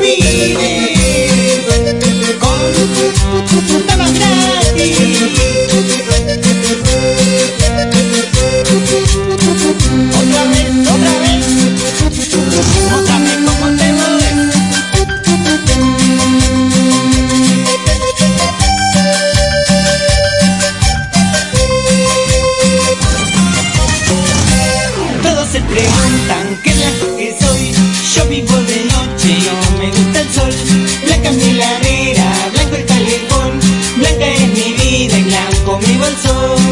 pibes con. Otra vez, otra vez, otra vez como te. Todos se preguntan Blanca es mi ladera, blanco el calefón. Blanca es mi vida y blanco mi bolsón.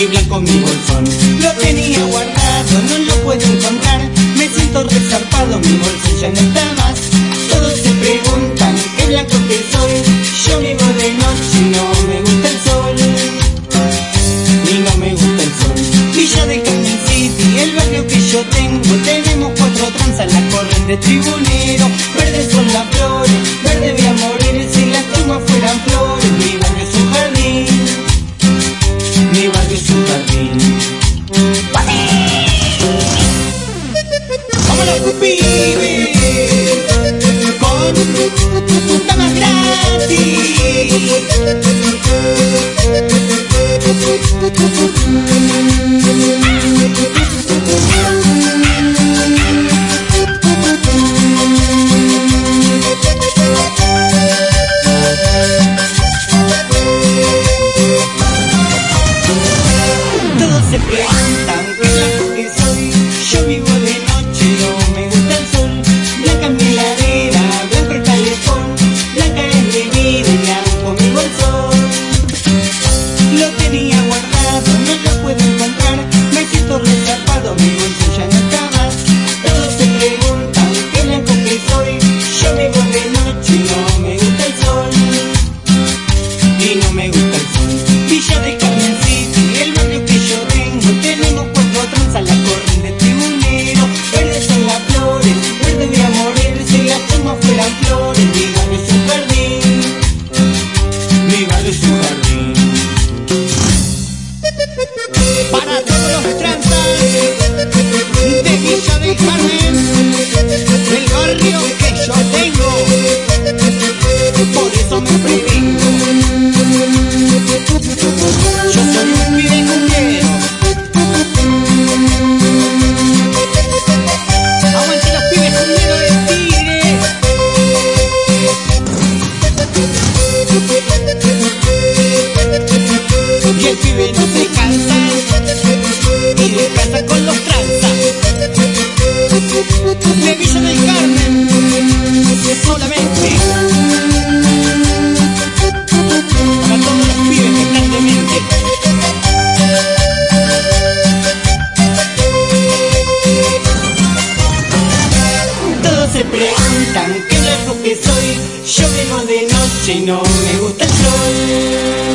Y blanco mi bolsón. Lo tenía guardado, no lo puedo encontrar. Me siento resarpado, mi bolso ya no está más. Todos se preguntan qué blanco que soy. Yo vivo de noche, no me gusta el sol y no me gusta el sol. Villa de Carmen City, el barrio que yo tengo, tenemos cuatro tranzas, la corriente tribunero, Con Y el pibe no se cansa. Y descansa con los tranzas. De Villa del Carmen. Solamente. Para todos los pibes que están de mente. Todos se preguntan blanco que soy. Yo vengo de noche y no me gusta el sol.